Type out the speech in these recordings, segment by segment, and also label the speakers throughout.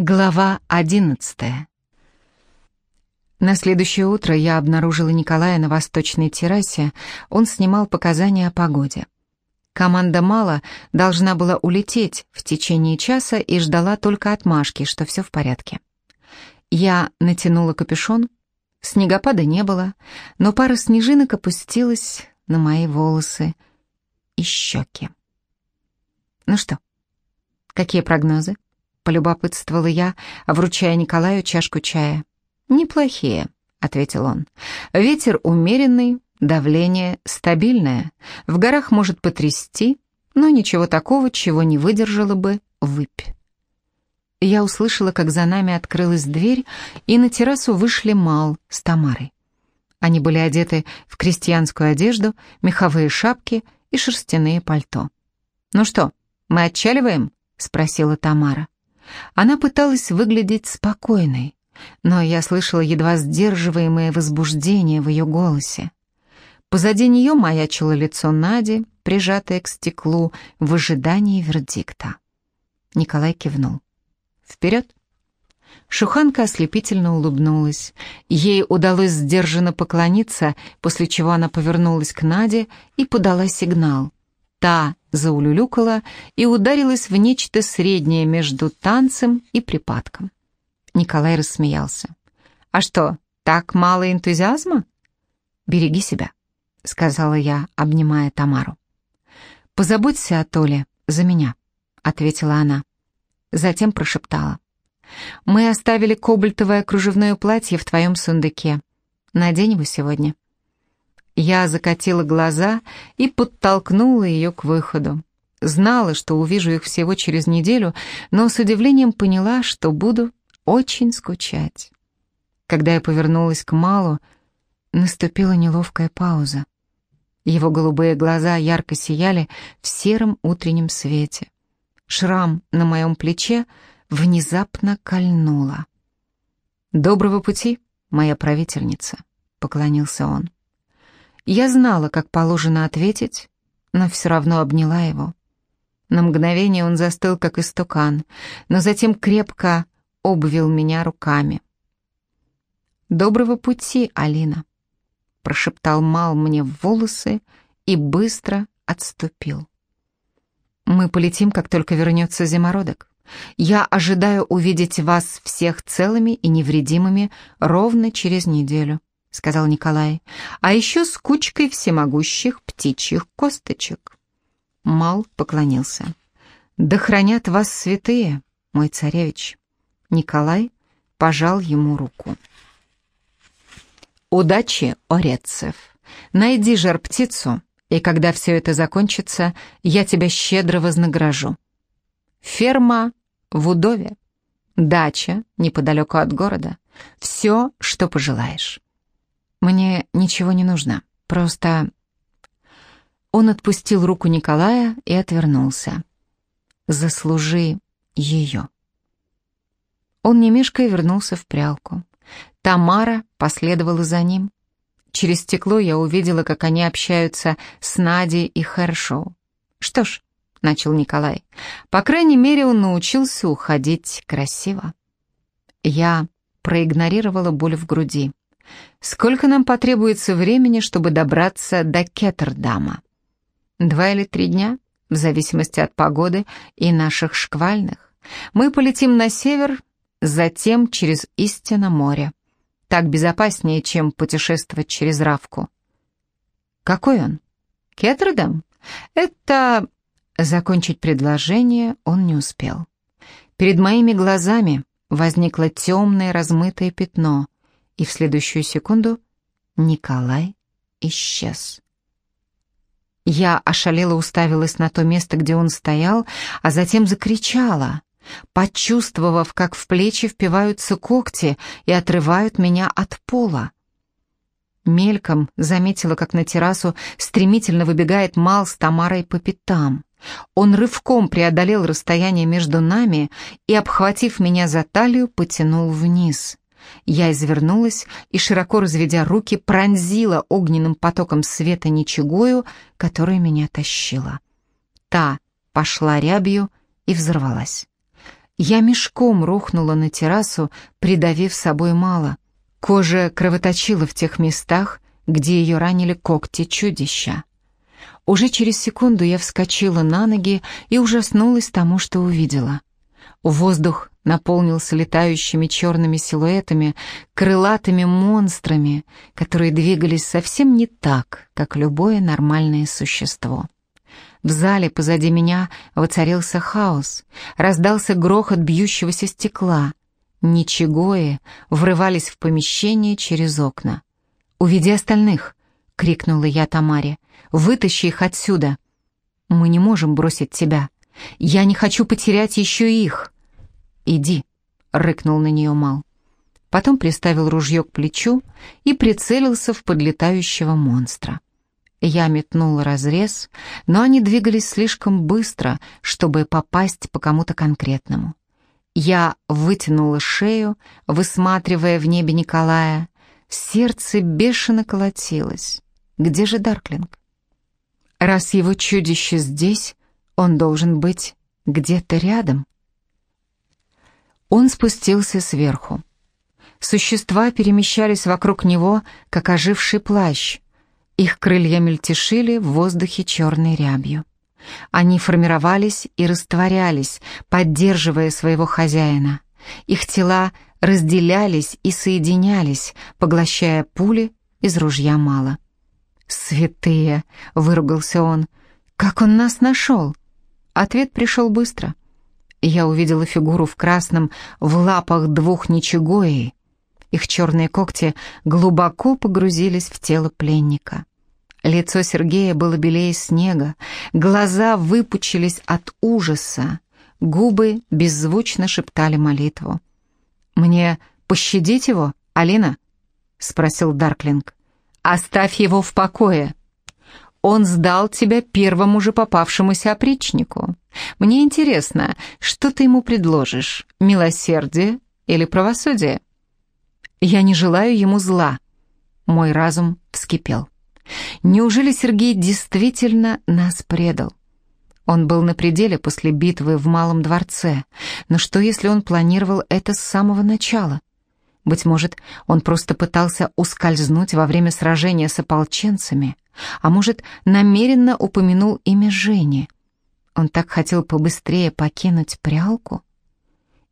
Speaker 1: Глава одиннадцатая. На следующее утро я обнаружила Николая на восточной террасе. Он снимал показания о погоде. Команда Мала должна была улететь в течение часа и ждала только отмашки, что все в порядке. Я натянула капюшон. Снегопада не было, но пара снежинок опустилась на мои волосы и щеки. Ну что, какие прогнозы? Полюбопытствовала я, вручая Николаю чашку чая. «Неплохие», — ответил он. «Ветер умеренный, давление стабильное. В горах может потрясти, но ничего такого, чего не выдержала бы выпь». Я услышала, как за нами открылась дверь, и на террасу вышли Мал с Тамарой. Они были одеты в крестьянскую одежду, меховые шапки и шерстяные пальто. «Ну что, мы отчаливаем?» — спросила Тамара. Она пыталась выглядеть спокойной, но я слышала едва сдерживаемое возбуждение в ее голосе. Позади нее маячило лицо Нади, прижатое к стеклу в ожидании вердикта. Николай кивнул. «Вперед!» Шуханка ослепительно улыбнулась. Ей удалось сдержанно поклониться, после чего она повернулась к Наде и подала сигнал. Та заулюлюкала и ударилась в нечто среднее между танцем и припадком. Николай рассмеялся. «А что, так мало энтузиазма?» «Береги себя», — сказала я, обнимая Тамару. «Позаботься о Толе за меня», — ответила она. Затем прошептала. «Мы оставили кобальтовое кружевное платье в твоем сундуке. Надень его сегодня». Я закатила глаза и подтолкнула ее к выходу. Знала, что увижу их всего через неделю, но с удивлением поняла, что буду очень скучать. Когда я повернулась к Малу, наступила неловкая пауза. Его голубые глаза ярко сияли в сером утреннем свете. Шрам на моем плече внезапно кольнуло. «Доброго пути, моя правительница», — поклонился он. Я знала, как положено ответить, но все равно обняла его. На мгновение он застыл, как истукан, но затем крепко обвил меня руками. «Доброго пути, Алина», — прошептал Мал мне в волосы и быстро отступил. «Мы полетим, как только вернется зимородок. Я ожидаю увидеть вас всех целыми и невредимыми ровно через неделю. — сказал Николай, — «а еще с кучкой всемогущих птичьих косточек». Мал поклонился. «Да хранят вас святые, мой царевич». Николай пожал ему руку. «Удачи, Орецев! Найди жар-птицу, и когда все это закончится, я тебя щедро вознагражу. Ферма в Удове, дача неподалеку от города, все, что пожелаешь». Мне ничего не нужно, просто...» Он отпустил руку Николая и отвернулся. «Заслужи ее». Он не мешкая вернулся в прялку. Тамара последовала за ним. Через стекло я увидела, как они общаются с Надей и Хэршоу. «Что ж», — начал Николай, — «по крайней мере он научился уходить красиво». Я проигнорировала боль в груди. Сколько нам потребуется времени, чтобы добраться до Кеттердама? Два или три дня, в зависимости от погоды и наших шквальных. Мы полетим на север, затем через истинно море. Так безопаснее, чем путешествовать через Равку. Какой он? Кеттердам? Это... Закончить предложение он не успел. Перед моими глазами возникло темное размытое пятно — и в следующую секунду Николай исчез. Я ошалела уставилась на то место, где он стоял, а затем закричала, почувствовав, как в плечи впиваются когти и отрывают меня от пола. Мельком заметила, как на террасу стремительно выбегает Мал с Тамарой по пятам. Он рывком преодолел расстояние между нами и, обхватив меня за талию, потянул вниз. Я извернулась и, широко разведя руки, пронзила огненным потоком света ничегою, которая меня тащила. Та пошла рябью и взорвалась. Я мешком рухнула на террасу, придавив собой мало. Кожа кровоточила в тех местах, где ее ранили когти чудища. Уже через секунду я вскочила на ноги и ужаснулась тому, что увидела. Воздух наполнился летающими черными силуэтами, крылатыми монстрами, которые двигались совсем не так, как любое нормальное существо. В зале позади меня воцарился хаос, раздался грохот бьющегося стекла. Ничегои врывались в помещение через окна. «Уведи остальных!» — крикнула я Тамаре. «Вытащи их отсюда!» «Мы не можем бросить тебя. Я не хочу потерять еще их!» «Иди!» — рыкнул на нее Мал. Потом приставил ружье к плечу и прицелился в подлетающего монстра. Я метнул разрез, но они двигались слишком быстро, чтобы попасть по кому-то конкретному. Я вытянула шею, высматривая в небе Николая. Сердце бешено колотилось. Где же Дарклинг? Раз его чудище здесь, он должен быть где-то рядом. Он спустился сверху. Существа перемещались вокруг него, как оживший плащ — их крылья мельтешили в воздухе черной рябью. Они формировались и растворялись, поддерживая своего хозяина. Их тела разделялись и соединялись, поглощая пули из ружья мало. «Святые!» — выругался он. «Как он нас нашел?» Ответ пришел быстро. Я увидела фигуру в красном в лапах двух ничегоей. Их черные когти глубоко погрузились в тело пленника. Лицо Сергея было белее снега, глаза выпучились от ужаса, губы беззвучно шептали молитву. «Мне пощадить его, Алина?» — спросил Дарклинг. «Оставь его в покое. Он сдал тебя первому же попавшемуся опричнику. Мне интересно, что ты ему предложишь, милосердие или правосудие?» «Я не желаю ему зла». Мой разум вскипел. Неужели Сергей действительно нас предал? Он был на пределе после битвы в Малом дворце, но что если он планировал это с самого начала? Быть может, он просто пытался ускользнуть во время сражения с ополченцами, а может, намеренно упомянул имя Жени. Он так хотел побыстрее покинуть прялку.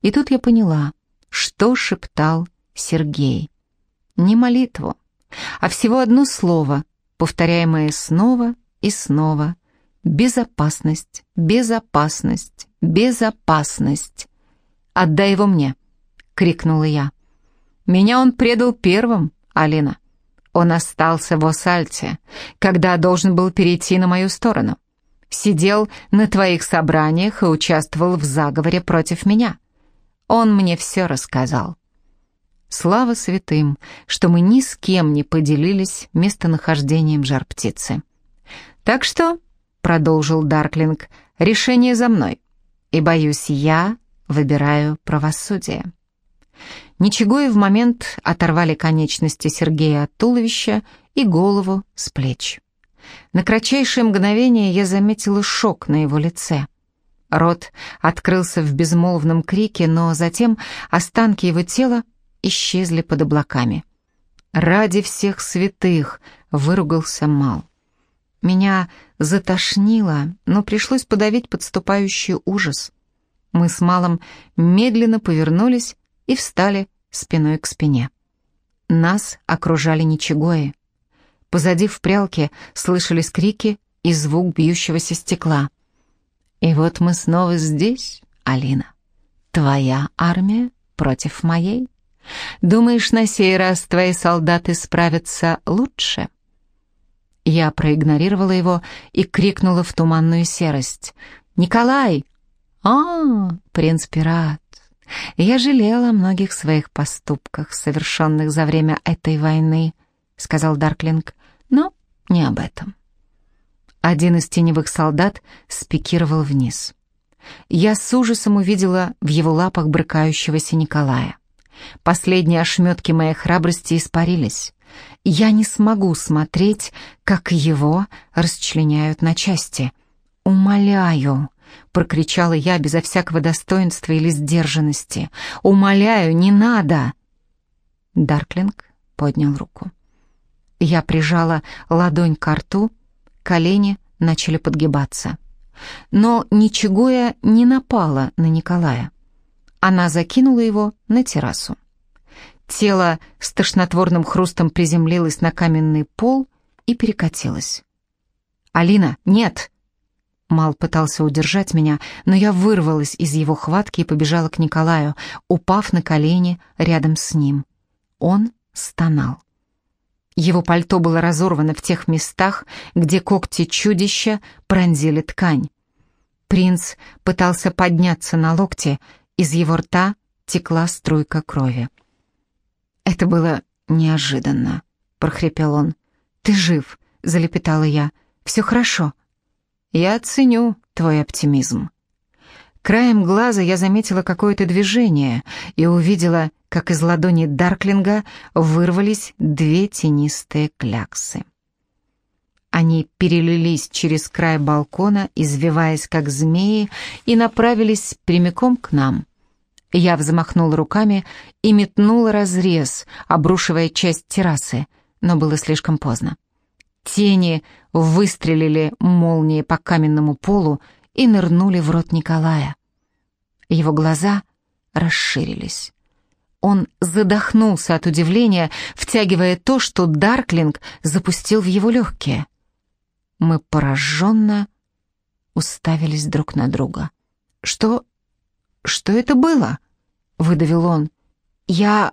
Speaker 1: И тут я поняла, что шептал Сергей. Не молитву, а всего одно слово — повторяемое снова и снова. «Безопасность, безопасность, безопасность!» «Отдай его мне!» — крикнула я. «Меня он предал первым, Алина. Он остался в Осальте, когда должен был перейти на мою сторону. Сидел на твоих собраниях и участвовал в заговоре против меня. Он мне все рассказал. Слава святым, что мы ни с кем не поделились местонахождением жар-птицы. «Так что», — продолжил Дарклинг, — «решение за мной, и, боюсь, я выбираю правосудие». Ничего и в момент оторвали конечности Сергея от туловища и голову с плеч. На кратчайшее мгновение я заметила шок на его лице. Рот открылся в безмолвном крике, но затем останки его тела исчезли под облаками. «Ради всех святых!» — выругался Мал. Меня затошнило, но пришлось подавить подступающий ужас. Мы с Малом медленно повернулись и встали спиной к спине. Нас окружали ничегои. Позади в прялке слышались крики и звук бьющегося стекла. И вот мы снова здесь, Алина. Твоя армия против моей. Думаешь, на сей раз твои солдаты справятся лучше?» Я проигнорировала его и крикнула в туманную серость. «Николай!» «А, принц Пират!» «Я жалела о многих своих поступках, совершенных за время этой войны», — сказал Дарклинг, — «но не об этом». Один из теневых солдат спикировал вниз. Я с ужасом увидела в его лапах брыкающегося Николая. Последние ошметки моей храбрости испарились. Я не смогу смотреть, как его расчленяют на части. Умоляю, — прокричала я безо всякого достоинства или сдержанности. «Умоляю, не надо!» Дарклинг поднял руку. Я прижала ладонь к рту, колени начали подгибаться. Но ничего я не напала на Николая. Она закинула его на террасу. Тело с тошнотворным хрустом приземлилось на каменный пол и перекатилось. «Алина, нет!» Мал пытался удержать меня, но я вырвалась из его хватки и побежала к Николаю, упав на колени рядом с ним. Он стонал. Его пальто было разорвано в тех местах, где когти чудища пронзили ткань. Принц пытался подняться на локте, из его рта текла струйка крови. «Это было неожиданно», — прохрипел он. «Ты жив», — залепетала я. «Все хорошо». «Я ценю твой оптимизм». Краем глаза я заметила какое-то движение и увидела, как из ладони Дарклинга вырвались две тенистые кляксы. Они перелились через край балкона, извиваясь как змеи, и направились прямиком к нам. Я взмахнула руками и метнула разрез, обрушивая часть террасы, но было слишком поздно. Тени выстрелили молнией по каменному полу и нырнули в рот Николая. Его глаза расширились. Он задохнулся от удивления, втягивая то, что Дарклинг запустил в его легкие. Мы пораженно уставились друг на друга. «Что... что это было?» — выдавил он. «Я...»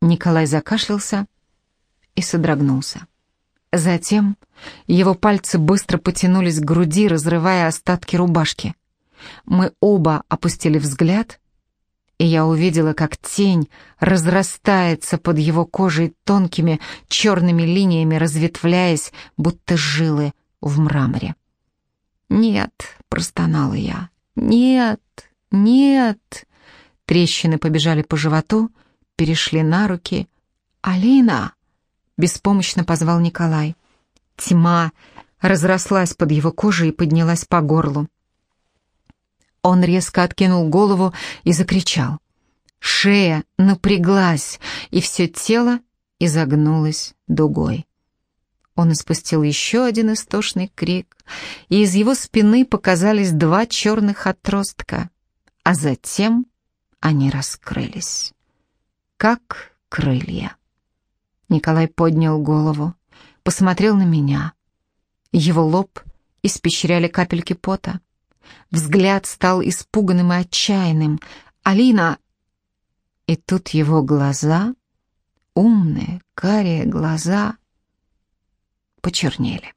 Speaker 1: Николай закашлялся и содрогнулся. Затем его пальцы быстро потянулись к груди, разрывая остатки рубашки. Мы оба опустили взгляд, и я увидела, как тень разрастается под его кожей тонкими черными линиями, разветвляясь, будто жилы в мраморе. «Нет», — простонала я, — «нет, нет». Трещины побежали по животу, перешли на руки. «Алина!» — беспомощно позвал Николай. Тьма разрослась под его кожей и поднялась по горлу. Он резко откинул голову и закричал. Шея напряглась, и все тело изогнулось дугой. Он испустил еще один истошный крик, и из его спины показались два черных отростка, а затем они раскрылись, как крылья. Николай поднял голову, посмотрел на меня. Его лоб испещряли капельки пота. Взгляд стал испуганным и отчаянным. «Алина!» И тут его глаза, умные, карие глаза, почернели.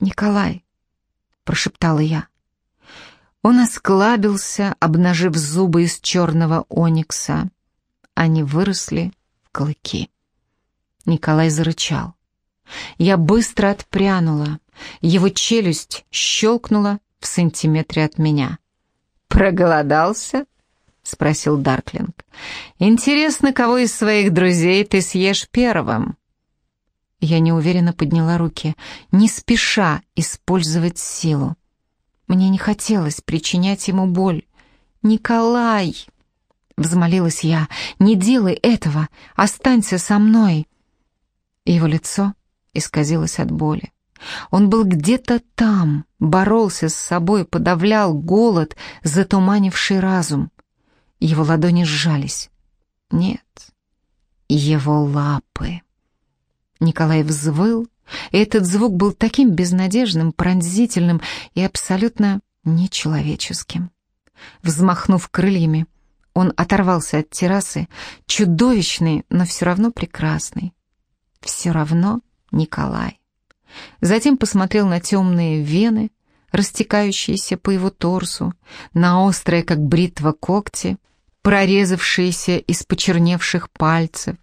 Speaker 1: «Николай!» — прошептала я. Он осклабился, обнажив зубы из черного оникса. Они выросли в клыки. Николай зарычал. Я быстро отпрянула. Его челюсть щелкнула в сантиметре от меня. «Проголодался?» — спросил Дарклинг. «Интересно, кого из своих друзей ты съешь первым?» Я неуверенно подняла руки, не спеша использовать силу. Мне не хотелось причинять ему боль. «Николай!» — взмолилась я. «Не делай этого! Останься со мной!» Его лицо исказилось от боли. Он был где-то там, боролся с собой, подавлял голод, затуманивший разум. Его ладони сжались. Нет, его лапы. Николай взвыл, и этот звук был таким безнадежным, пронзительным и абсолютно нечеловеческим. Взмахнув крыльями, он оторвался от террасы, чудовищный, но все равно прекрасный. Все равно Николай. Затем посмотрел на темные вены, растекающиеся по его торсу, на острые, как бритва, когти, прорезавшиеся из почерневших пальцев.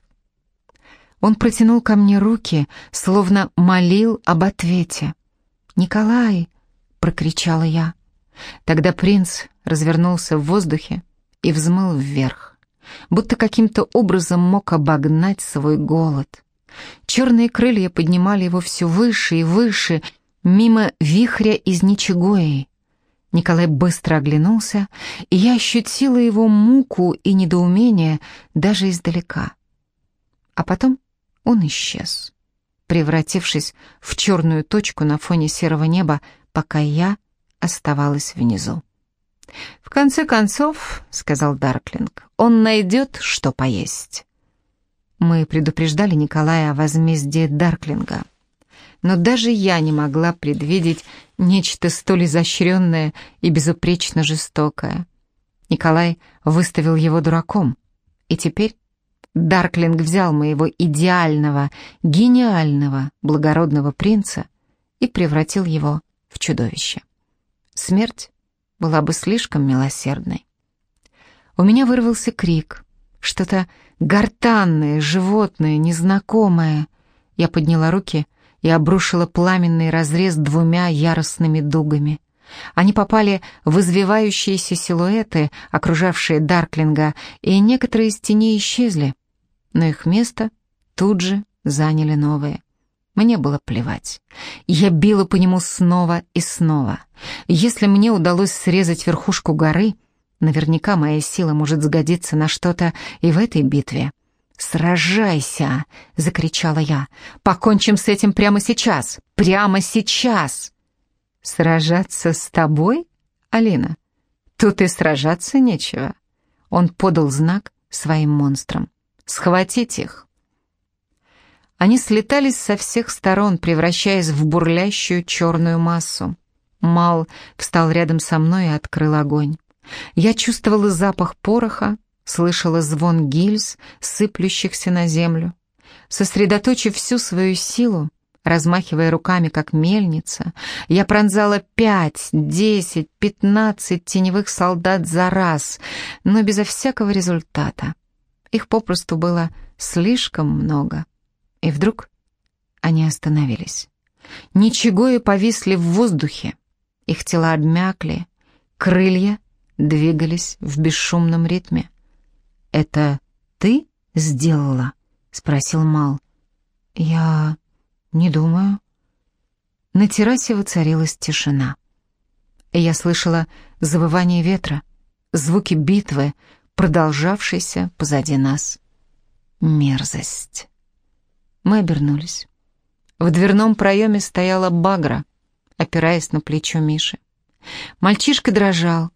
Speaker 1: Он протянул ко мне руки, словно молил об ответе. «Николай!» — прокричала я. Тогда принц развернулся в воздухе и взмыл вверх, будто каким-то образом мог обогнать свой голод. Черные крылья поднимали его все выше и выше, мимо вихря из Ничегои. Николай быстро оглянулся, и я ощутила его муку и недоумение даже издалека. А потом он исчез, превратившись в черную точку на фоне серого неба, пока я оставалась внизу. «В конце концов, — сказал Дарклинг, — он найдет, что поесть». Мы предупреждали Николая о возмездии Дарклинга но даже я не могла предвидеть нечто столь изощренное и безупречно жестокое. Николай выставил его дураком, и теперь Дарклинг взял моего идеального, гениального, благородного принца и превратил его в чудовище. Смерть была бы слишком милосердной. У меня вырвался крик, что-то гортанное, животное, незнакомое. Я подняла руки — и обрушила пламенный разрез двумя яростными дугами. Они попали в извивающиеся силуэты, окружавшие Дарклинга, и некоторые из теней исчезли, но их место тут же заняли новые. Мне было плевать. Я била по нему снова и снова. Если мне удалось срезать верхушку горы, наверняка моя сила может сгодиться на что-то и в этой битве. «Сражайся!» — закричала я. «Покончим с этим прямо сейчас! Прямо сейчас!» «Сражаться с тобой, Алина? Тут и сражаться нечего». Он подал знак своим монстрам. «Схватить их!» Они слетались со всех сторон, превращаясь в бурлящую черную массу. Мал встал рядом со мной и открыл огонь. Я чувствовала запах пороха, слышала звон гильз, сыплющихся на землю. Сосредоточив всю свою силу, размахивая руками, как мельница, я пронзала пять, десять, пятнадцать теневых солдат за раз, но безо всякого результата. Их попросту было слишком много. И вдруг они остановились. Ничего и повисли в воздухе. Их тела обмякли, крылья двигались в бесшумном ритме. «Это ты сделала?» — спросил Мал. «Я не думаю». На террасе воцарилась тишина. Я слышала завывание ветра, звуки битвы, продолжавшейся позади нас. Мерзость. Мы обернулись. В дверном проеме стояла Багра, опираясь на плечо Миши. Мальчишка дрожал,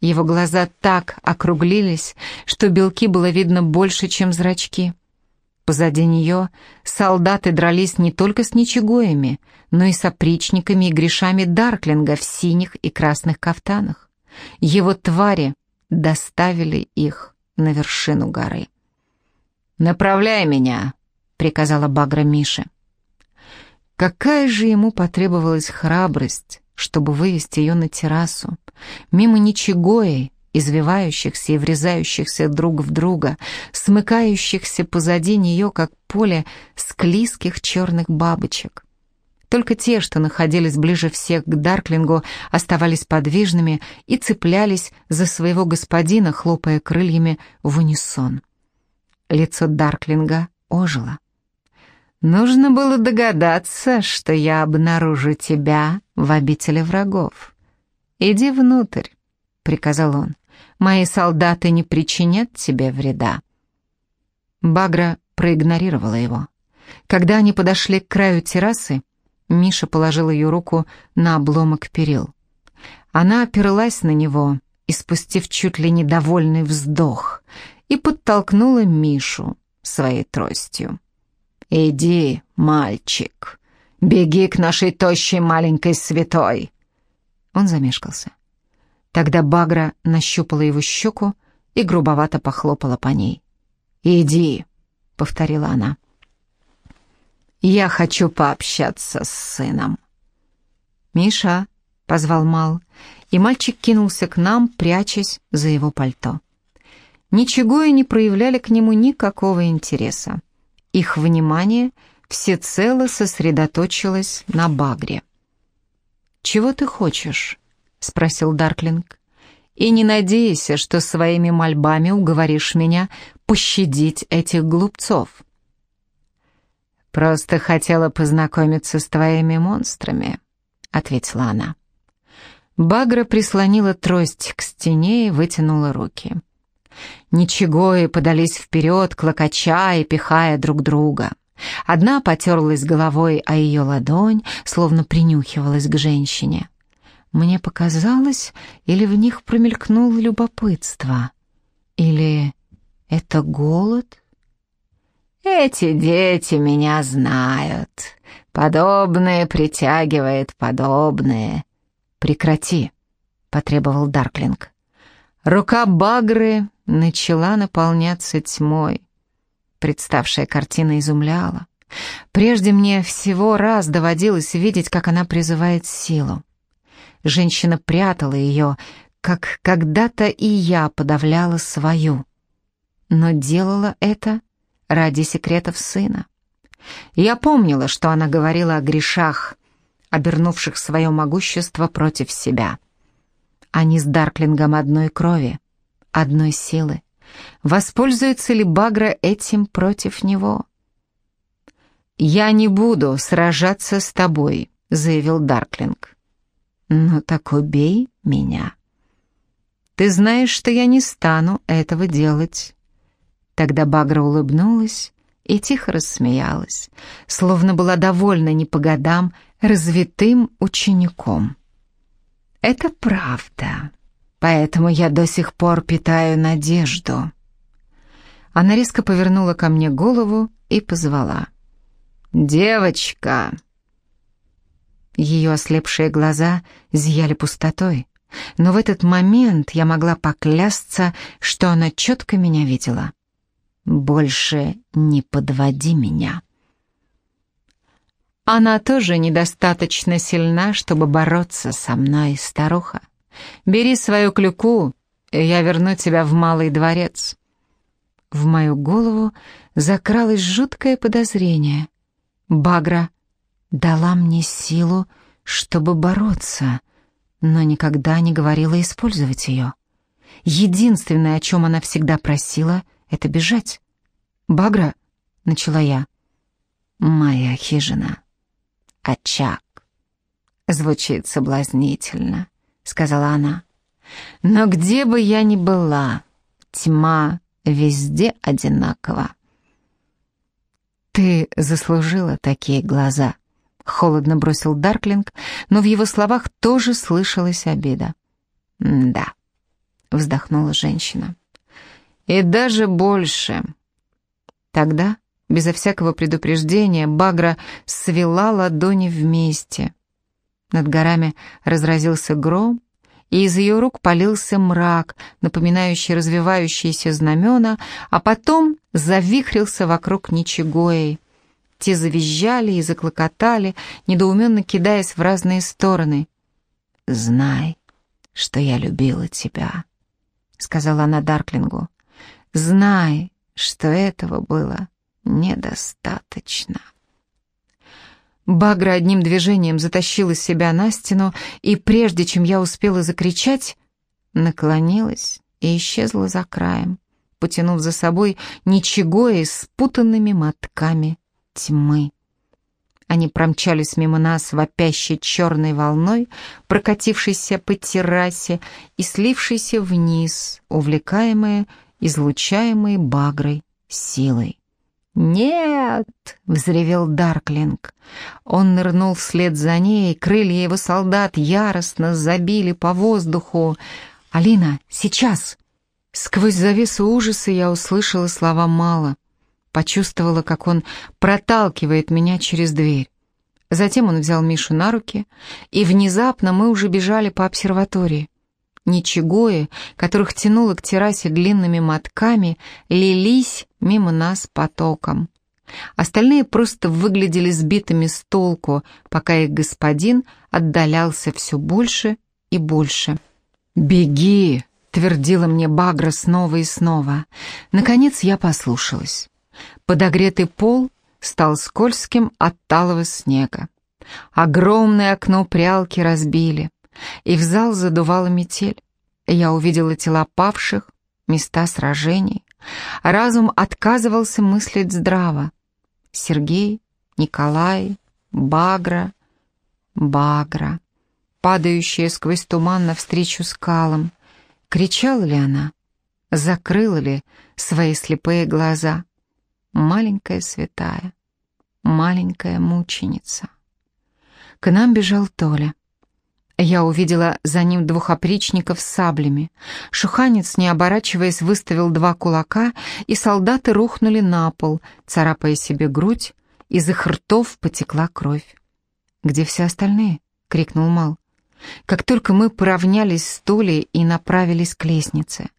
Speaker 1: его глаза так округлились, что белки было видно больше, чем зрачки. Позади нее солдаты дрались не только с ничегоями, но и с опричниками и грешами Дарклинга в синих и красных кафтанах. Его твари доставили их на вершину горы. «Направляй меня!» — приказала Багра Мише. Какая же ему потребовалась храбрость, чтобы вывести ее на террасу, мимо ничегои, извивающихся и врезающихся друг в друга, смыкающихся позади нее, как поле склизких черных бабочек. Только те, что находились ближе всех к Дарклингу, оставались подвижными и цеплялись за своего господина, хлопая крыльями в унисон. Лицо Дарклинга ожило. «Нужно было догадаться, что я обнаружу тебя в обители врагов. Иди внутрь», — приказал он. «Мои солдаты не причинят тебе вреда». Багра проигнорировала его. Когда они подошли к краю террасы, Миша положил ее руку на обломок перил. Она оперлась на него, испустив чуть ли недовольный вздох, и подтолкнула Мишу своей тростью. «Иди, мальчик, беги к нашей тощей маленькой святой!» Он замешкался. Тогда Багра нащупала его щеку и грубовато похлопала по ней. «Иди», — повторила она. «Я хочу пообщаться с сыном». «Миша», — позвал Мал, и мальчик кинулся к нам, прячась за его пальто. Ничего и не проявляли к нему никакого интереса. Их внимание всецело сосредоточилось на Багре. «Чего ты хочешь?» — спросил Дарклинг. «И не надейся, что своими мольбами уговоришь меня пощадить этих глупцов». «Просто хотела познакомиться с твоими монстрами», — ответила она. Багра прислонила трость к стене и вытянула руки. Ничегои подались вперед, клокоча и пихая друг друга. Одна потерлась головой о ее ладонь, словно принюхивалась к женщине. Мне показалось, или в них промелькнуло любопытство, или это голод? Эти дети меня знают. Подобное притягивает подобное. Прекрати, потребовал Дарклинг. Рука Багры начала наполняться тьмой. Представшая картина изумляла. Прежде мне всего раз доводилось видеть, как она призывает силу. Женщина прятала ее, как когда-то и я подавляла свою. Но делала это ради секретов сына. Я помнила, что она говорила о грешах, обернувших свое могущество против себя. Они с Дарклингом одной крови, одной силы. Воспользуется ли Багра этим против него? «Я не буду сражаться с тобой», — заявил Дарклинг. «Ну так убей меня». «Ты знаешь, что я не стану этого делать». Тогда Багра улыбнулась и тихо рассмеялась, словно была довольна не по годам развитым учеником. «Это правда», Поэтому я до сих пор питаю надежду. Она резко повернула ко мне голову и позвала. «Девочка!» Ее ослепшие глаза зияли пустотой, но в этот момент я могла поклясться, что она четко меня видела. «Больше не подводи меня». Она тоже недостаточно сильна, чтобы бороться со мной, старуха. Бери свою клюку, и я верну тебя в Малый дворец». В мою голову закралось жуткое подозрение. Багра дала мне силу, чтобы бороться, но никогда не говорила использовать ее. Единственное, о чем она всегда просила, — это бежать. «Багра», — начала я, — «моя хижина, очаг». Звучит соблазнительно сказала она. «Но где бы я ни была, тьма везде одинакова». «Ты заслужила такие глаза», — холодно бросил Дарклинг, но в его словах тоже слышалась обида. «Да», — вздохнула женщина. «И даже больше». Тогда, безо всякого предупреждения, Багра свела ладони вместе — над горами разразился гром, и из ее рук полился мрак, напоминающий развивающиеся знамена, а потом завихрился вокруг Ничегоей. Те завизжали и заклокотали, недоуменно кидаясь в разные стороны. «Знай, что я любила тебя», — сказала она Дарклингу. «Знай, что этого было недостаточно». Багра одним движением затащила себя на стену, и прежде чем я успела закричать, наклонилась и исчезла за краем, потянув за собой ничего и спутанными мотками тьмы. Они промчались мимо нас вопящей черной волной, прокатившейся по террасе и слившейся вниз, увлекаемые, излучаемой багрой силой. «Нет!» — взревел Дарклинг. Он нырнул вслед за ней, крылья его солдат яростно забили по воздуху. «Алина, сейчас!» Сквозь завесу ужаса я услышала слова «мало». Почувствовала, как он проталкивает меня через дверь. Затем он взял Мишу на руки, и внезапно мы уже бежали по обсерватории. Ничегои, которых тянуло к террасе длинными мотками, лились мимо нас потоком. Остальные просто выглядели сбитыми с толку, пока их господин отдалялся все больше и больше. «Беги!» — твердила мне Багра снова и снова. Наконец я послушалась. Подогретый пол стал скользким от талого снега. Огромное окно прялки разбили и в зал задувала метель. Я увидела тела павших, места сражений. Разум отказывался мыслить здраво. Сергей, Николай, Багра, Багра. падающая сквозь туман навстречу скалам. Кричала ли она? Закрыла ли свои слепые глаза? Маленькая святая, маленькая мученица. К нам бежал Толя. Я увидела за ним двух опричников с саблями. Шуханец, не оборачиваясь, выставил два кулака, и солдаты рухнули на пол, царапая себе грудь, из их ртов потекла кровь. «Где все остальные?» — крикнул Мал. Как только мы поравнялись с Толей и направились к лестнице.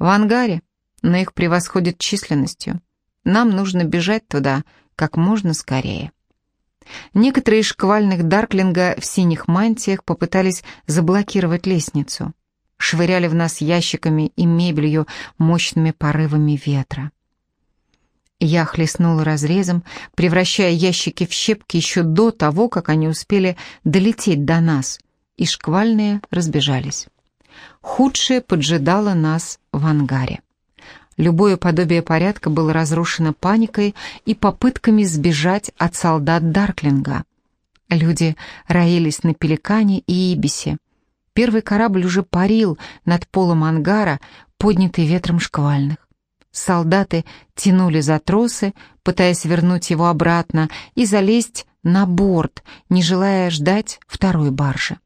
Speaker 1: «В ангаре, но их превосходит численностью. Нам нужно бежать туда как можно скорее». Некоторые из шквальных Дарклинга в синих мантиях попытались заблокировать лестницу. Швыряли в нас ящиками и мебелью мощными порывами ветра. Я хлестнула разрезом, превращая ящики в щепки еще до того, как они успели долететь до нас, и шквальные разбежались. Худшее поджидало нас в ангаре. Любое подобие порядка было разрушено паникой и попытками сбежать от солдат Дарклинга. Люди роились на Пеликане и Ибисе. Первый корабль уже парил над полом ангара, поднятый ветром шквальных. Солдаты тянули за тросы, пытаясь вернуть его обратно и залезть на борт, не желая ждать второй баржи.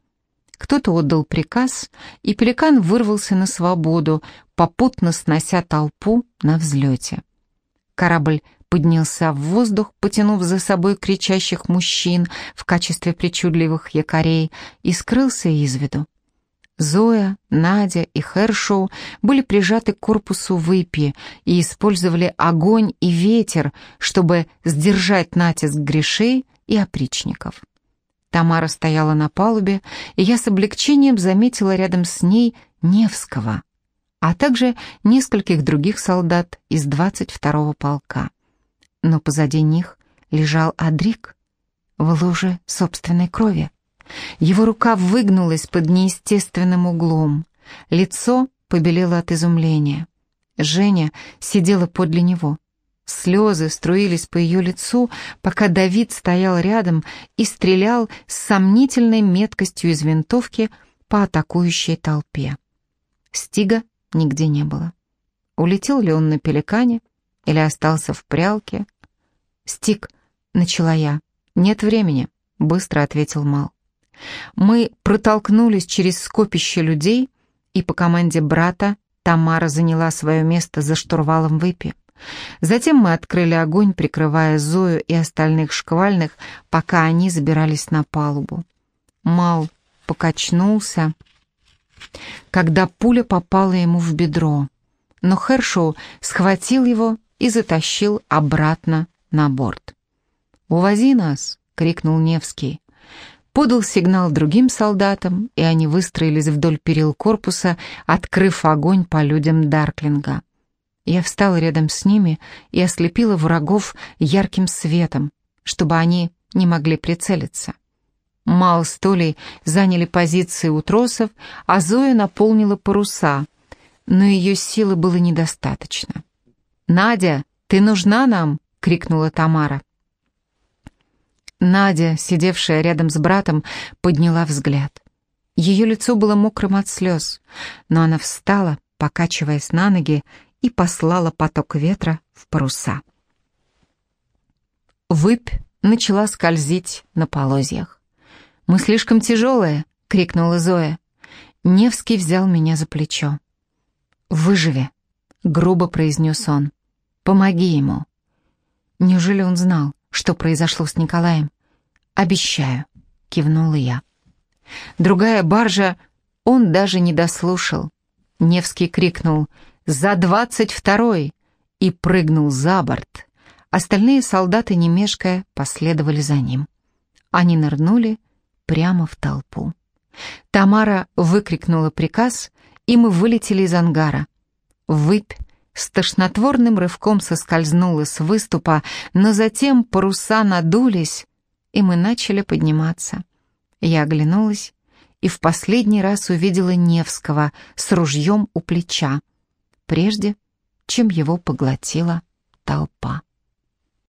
Speaker 1: Кто-то отдал приказ, и пеликан вырвался на свободу, попутно снося толпу на взлете. Корабль поднялся в воздух, потянув за собой кричащих мужчин в качестве причудливых якорей, и скрылся из виду. Зоя, Надя и Хершоу были прижаты к корпусу выпи и использовали огонь и ветер, чтобы сдержать натиск грешей и опричников. Тамара стояла на палубе, и я с облегчением заметила рядом с ней Невского, а также нескольких других солдат из 22-го полка. Но позади них лежал Адрик в луже собственной крови. Его рука выгнулась под неестественным углом, лицо побелело от изумления. Женя сидела подле него. Слезы струились по ее лицу, пока Давид стоял рядом и стрелял с сомнительной меткостью из винтовки по атакующей толпе. Стига нигде не было. Улетел ли он на пеликане или остался в прялке? «Стиг», — начала я. «Нет времени», — быстро ответил Мал. Мы протолкнулись через скопище людей, и по команде брата Тамара заняла свое место за штурвалом выпи. Затем мы открыли огонь, прикрывая Зою и остальных шквальных, пока они забирались на палубу. Мал покачнулся, когда пуля попала ему в бедро, но Хершоу схватил его и затащил обратно на борт. «Увози нас!» — крикнул Невский. Подал сигнал другим солдатам, и они выстроились вдоль перил корпуса, открыв огонь по людям Дарклинга. Я встала рядом с ними и ослепила врагов ярким светом, чтобы они не могли прицелиться. Мал с Толей заняли позиции у тросов, а Зоя наполнила паруса, но ее силы было недостаточно. «Надя, ты нужна нам?» — крикнула Тамара. Надя, сидевшая рядом с братом, подняла взгляд. Ее лицо было мокрым от слез, но она встала, покачиваясь на ноги, и послала поток ветра в паруса. Выпь начала скользить на полозьях. «Мы слишком тяжелые!» — крикнула Зоя. Невский взял меня за плечо. «Выживи!» — грубо произнес он. «Помоги ему!» Неужели он знал, что произошло с Николаем? «Обещаю!» — кивнула я. Другая баржа он даже не дослушал. Невский крикнул «За двадцать второй!» и прыгнул за борт. Остальные солдаты, не мешкая, последовали за ним. Они нырнули прямо в толпу. Тамара выкрикнула приказ, и мы вылетели из ангара. Выпь с тошнотворным рывком соскользнула с выступа, но затем паруса надулись, и мы начали подниматься. Я оглянулась и в последний раз увидела Невского с ружьем у плеча прежде чем его поглотила толпа.